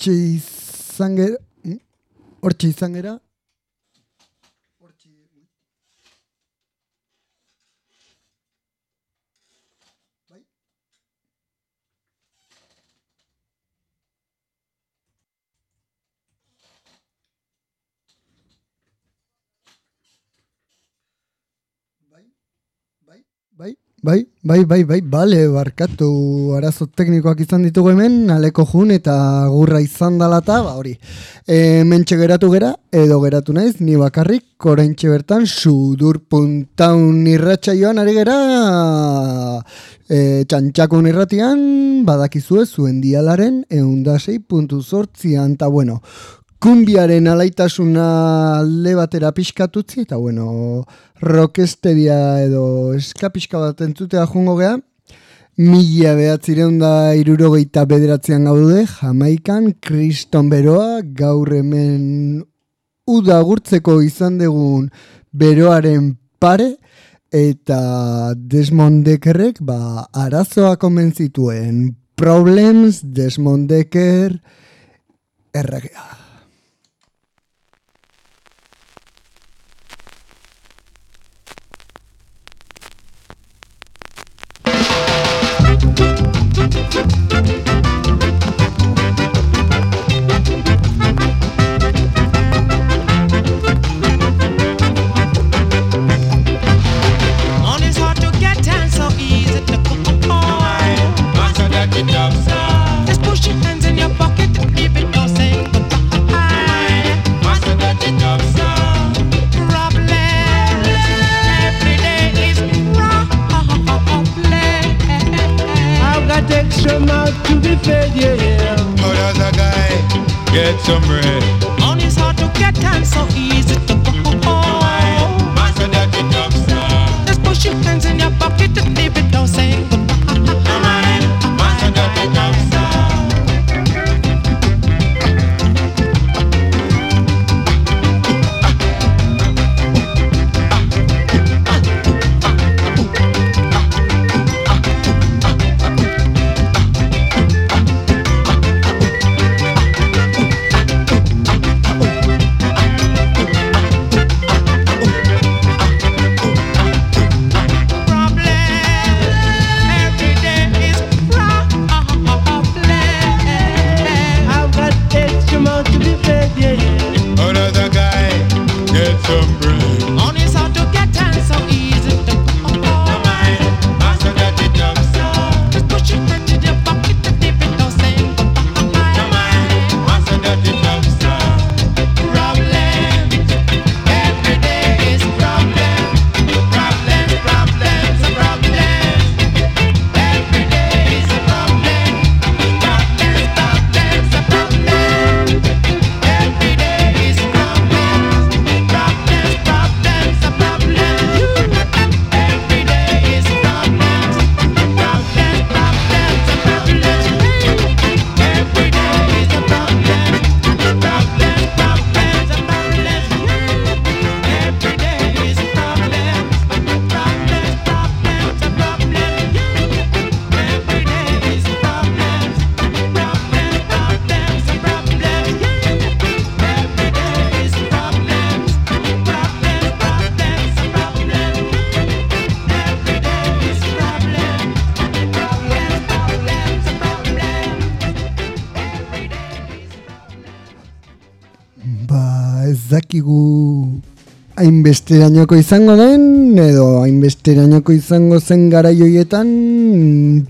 Hortxe izan gera, hortxe izan gera, Bai, bai, bai, bai, bale, barkatu arazo teknikoak izan ditugu hemen, aleko jun eta gurra izan dalata, ba hori. E, mentxe geratu gera, edo geratu naiz, ni bakarrik, oraintxe bertan, sudur puntaun irratxa joan ari gera, e, txantxakun irratian, badakizue zuen dialaren, eundasei puntu sortzian, eta bueno, kumbiaren alaitasuna alde batera pixkatutzi, eta bueno, rockesteria edo eskapiska bat entzutea jungo gea, mila behatzireun da irurogeita bederatzean gaude, Jamaikan, kriston beroa, gaur hemen uda gurtzeko izan dugun beroaren pare, eta Desmond Deckerrek, ba, arazoa konbentzituen problems, Desmond Decker, erregea. Got extra mouth to be fed, yeah, yeah. Oh, there's a guy. Get some bread. On is hard to get and so easy to go on. Master that it up, sir. Just push your hands in your pocket and leave it all say goodbye. Dakigu hainbesterainoko izango den, edo hainbesterainoko izango zen gara joietan,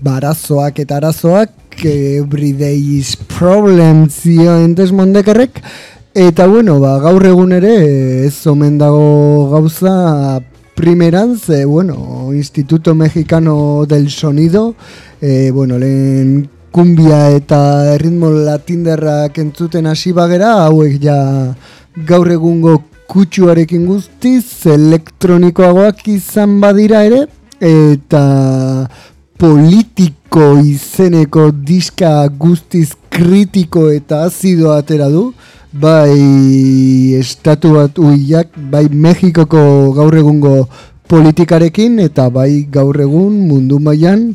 barazoak eta arazoak, everyday is problem zioen desmondekerrek, eta bueno, ba, gaur egun ere ez omen dago gauza primeran, ze, bueno, Instituto Mexicano del Sonido, e, bueno, lehen kumbia eta ritmo latinderrak entzuten hasi bagera, hauek ja gaur egungo kutsuarekin guztiz elektronikoagoak izan badira ere, eta politiko izeneko diska guztiz kritiko eta azido atera du, bai estatu bat uiak, bai Mexikoko gaur egungo politikarekin, eta bai gaur egun mundu mailan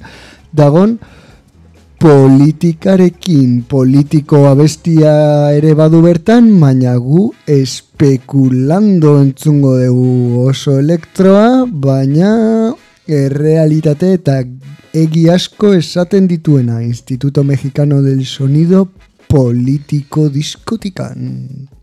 dagon politikarekin politiko abestia ere badu bertan, baina gu espekulando entzungo dugu oso elektroa, baina errealitate eta egi asko esaten dituena Instituto Mexicano del Sonido politiko diskotikan.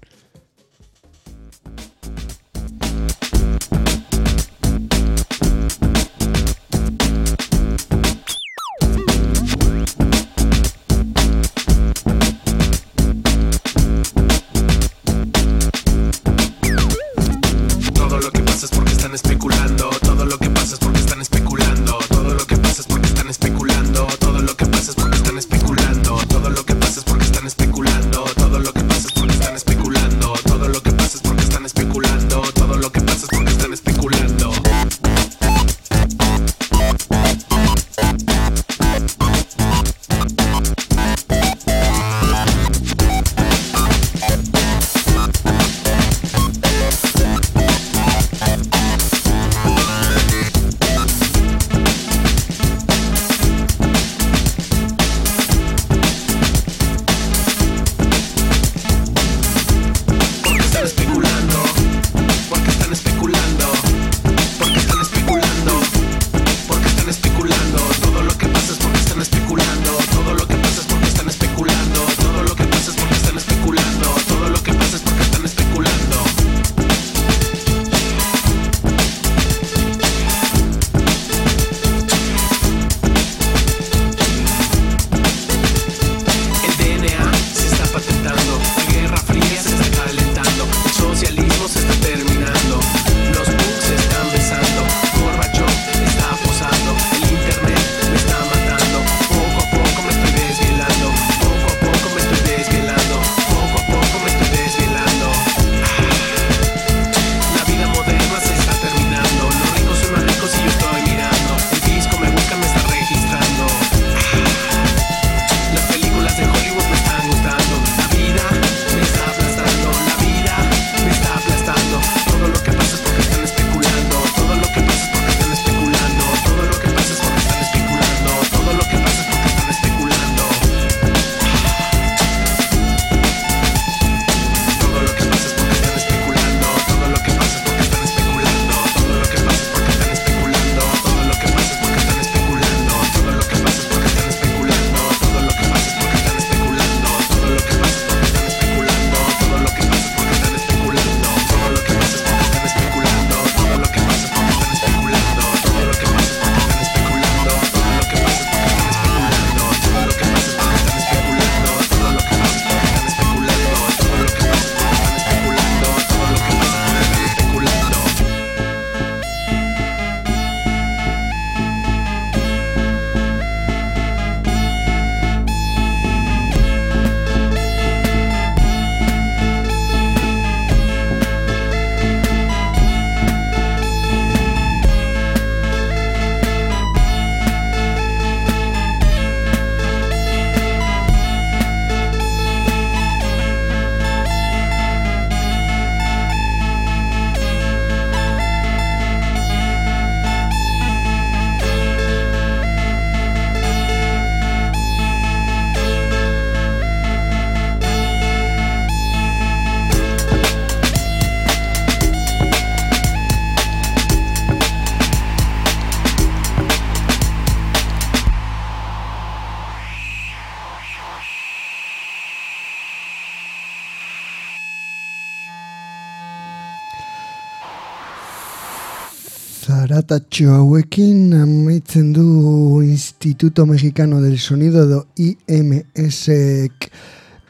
bertso hauekin amaitzen du Instituto Mexicano del Sonido edo IMS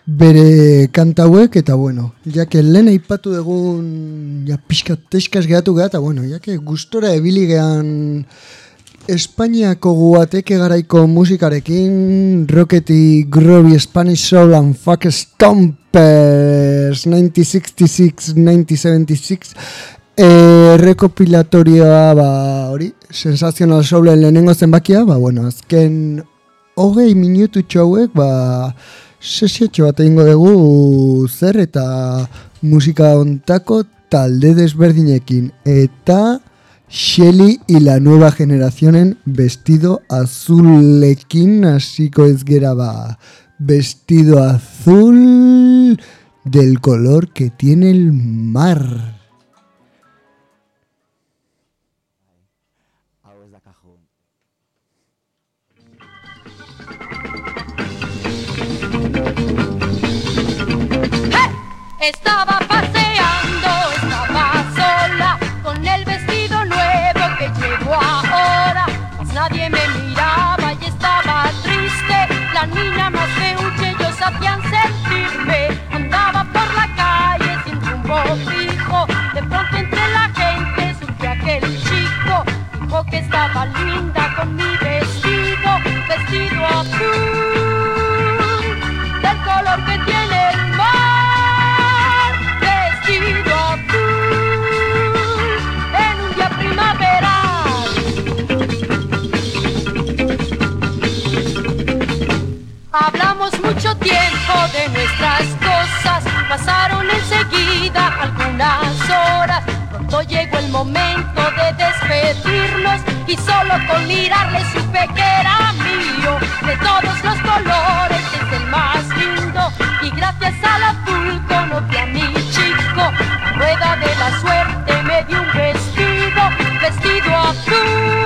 bere kanta hauek eta bueno, jake lehen aipatu dugun ja pixka teskaz gehatu geha eta bueno, jake gustora ebiligean Espainiako guateke garaiko musikarekin Rockety Groovy Spanish Soul and Fuck Stompers 1966-1976 errekopilatorioa ba hori, sensazional soulen lehenengo zenbakia, ba bueno, azken hogei minutu txauek, ba sesiotxo bat egingo dugu zer eta musika ontako talde desberdinekin eta Shelly y la nueva generacionen vestido azulekin hasiko ez gera ba vestido azul del color que tiene el mar. Estaba paseando, estaba sola, con el vestido nuevo que llevo ahora. Nadie me miraba y estaba triste. La niña más feucha ellos hacían sentirme. Andaba por la calle sin rumbo fijo. De pronto entre la gente surgió aquel chico. Dijo que estaba linda con mi vestido, vestido azul. Hablamos mucho tiempo de nuestras cosas, pasaron enseguida algunas horas. Pronto llegó el momento de despedirnos y solo con mirarle supe que era mío. De todos los colores es el más lindo y gracias al azul conocí a mi chico. La rueda de la suerte me dio un vestido, vestido azul,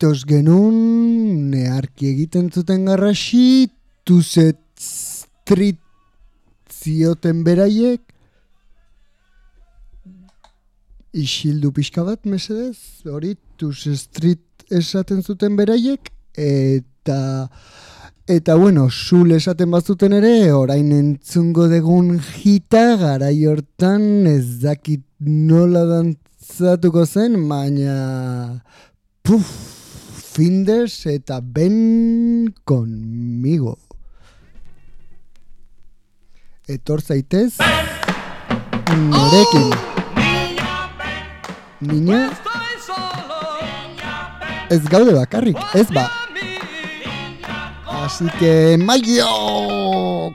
Itoz genun, nearki egiten zuten garrasi, tuzet street zioten beraiek, isildu pixka bat, mesedez, hori tuz street esaten zuten beraiek, eta... Eta bueno, zul esaten bazuten ere, orain entzungo degun jita, garai hortan ez dakit nola dantzatuko zen, baina... Puf! findes eta ben conmigo. Etor zaitez norekin. Niña Ez gaude bakarrik, ez ba. Así que mayo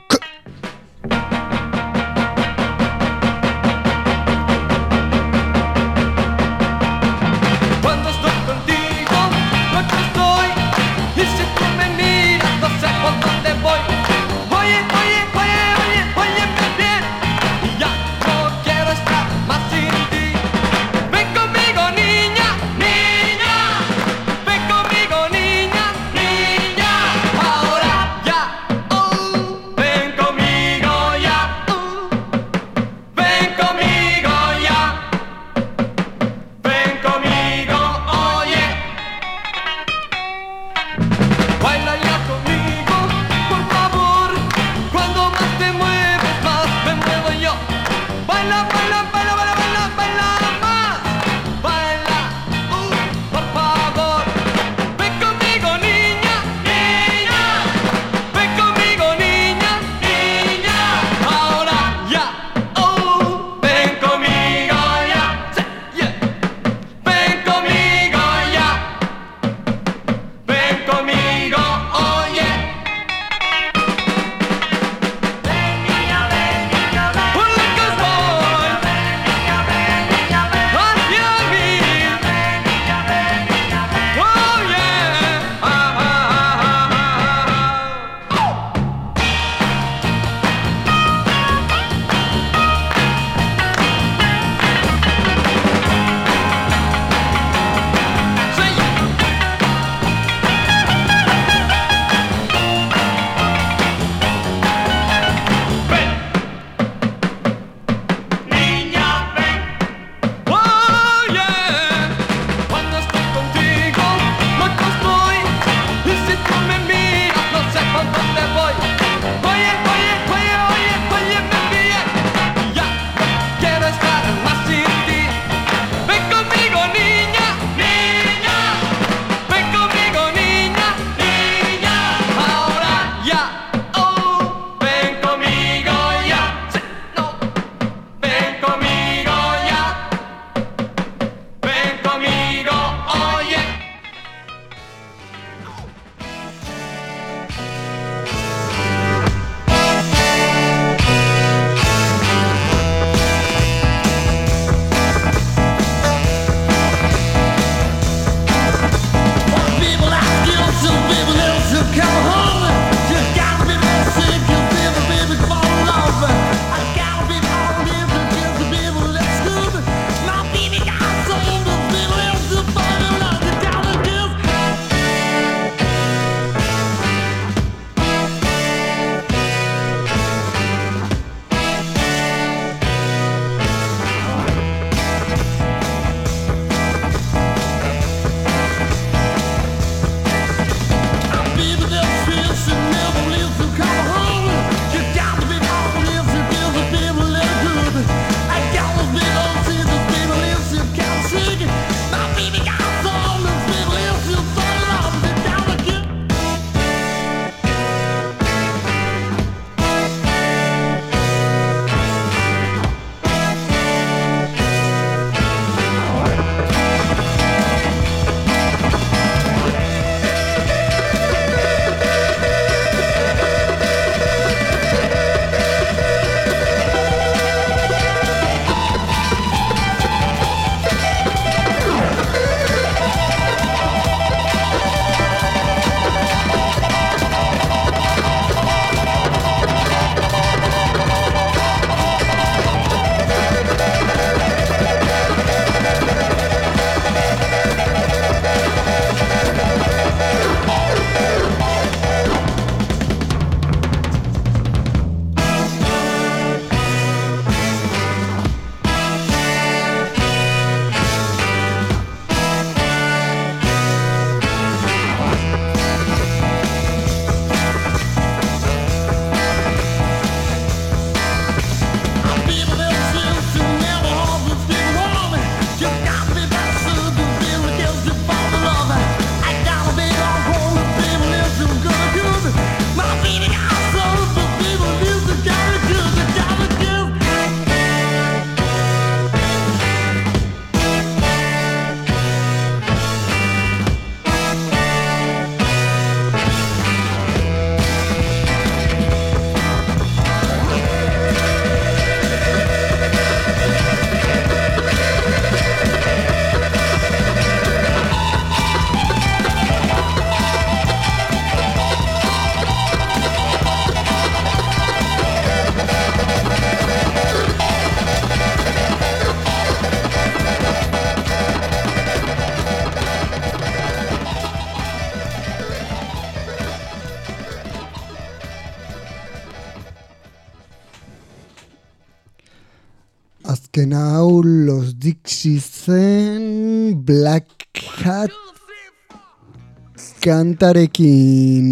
kantarekin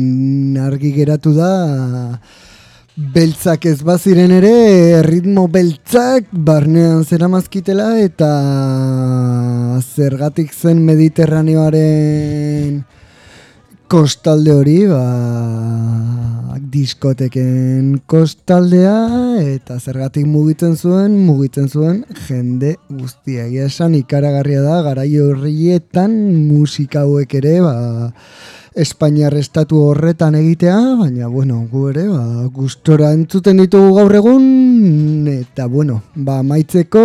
argi geratu da beltzak ez baziren ere ritmo beltzak barnean zeramazkitela eta zergatik zen mediterraneoaren kostalde hori ba, diskoteken kostaldea eta zergatik mugitzen zuen mugitzen zuen jende guztia egia esan ikaragarria da garai horrietan musika hauek ere ba, Espainiar estatu horretan egitea, baina bueno, gu ere, ba, gustora entzuten ditugu gaur egun, eta bueno, ba, maitzeko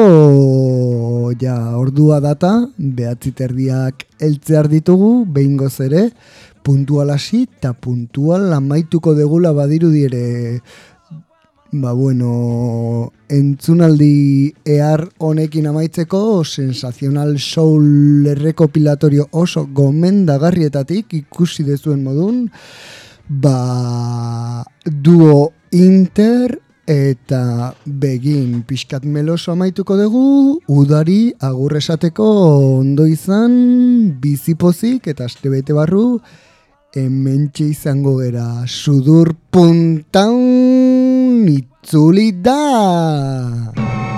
ja ordua data, behatzi terdiak eltzear ditugu, behin ere, puntual hasi eta puntual amaituko degula badirudi ere. Ba bueno, entzunaldi ehar honekin amaitzeko sensazional soul errekopilatorio oso gomendagarrietatik ikusi dezuen modun ba duo inter eta begin. Pixkat meloso amaituko dugu udari agur esateko ondo izan bizipozik eta astebete barru hementxe izango gera sudur puntan itzuli da!